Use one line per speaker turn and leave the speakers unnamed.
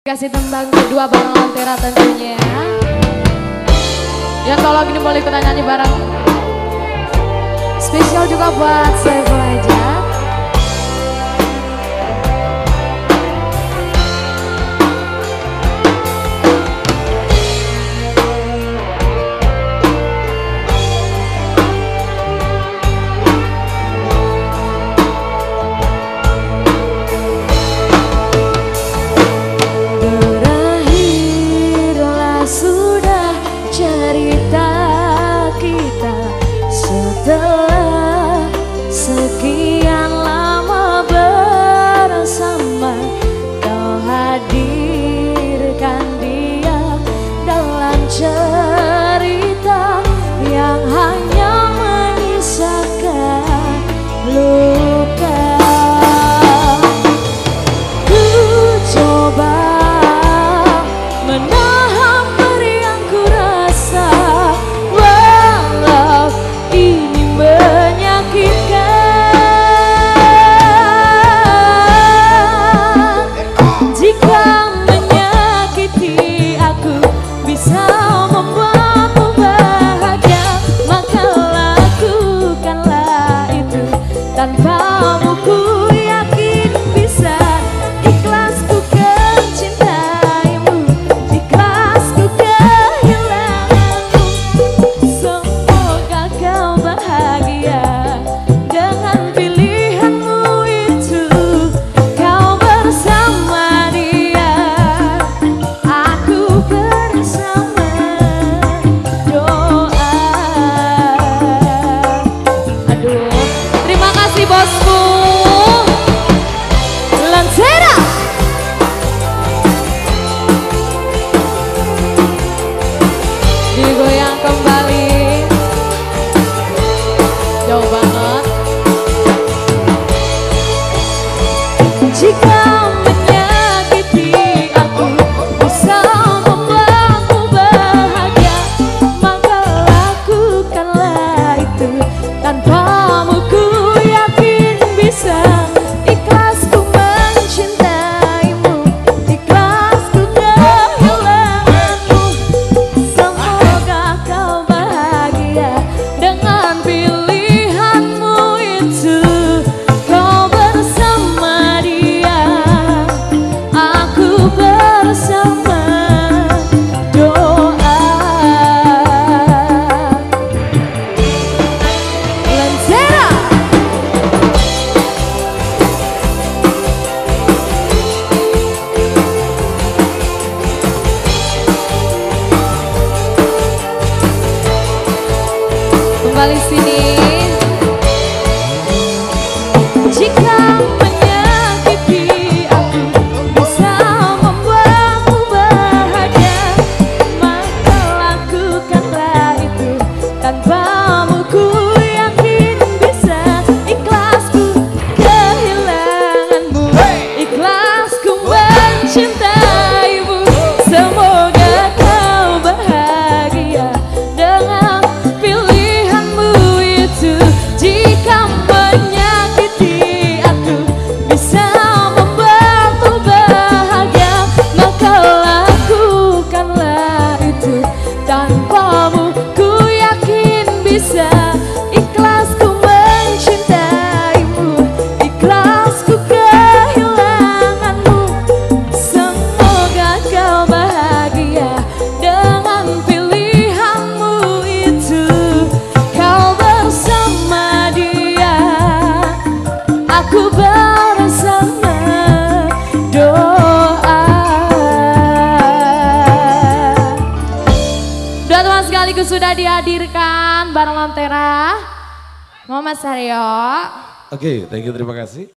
Kasih tembang kedua bareng Lantera tentunya Yang tolong ini boleh ikutan nyanyi bareng. Spesial juga buat từ tàn phá kembali sini sekaligus sudah dihadirkan bareng Lontera. Muhammad Saryo.
Oke, okay, thank you, terima kasih.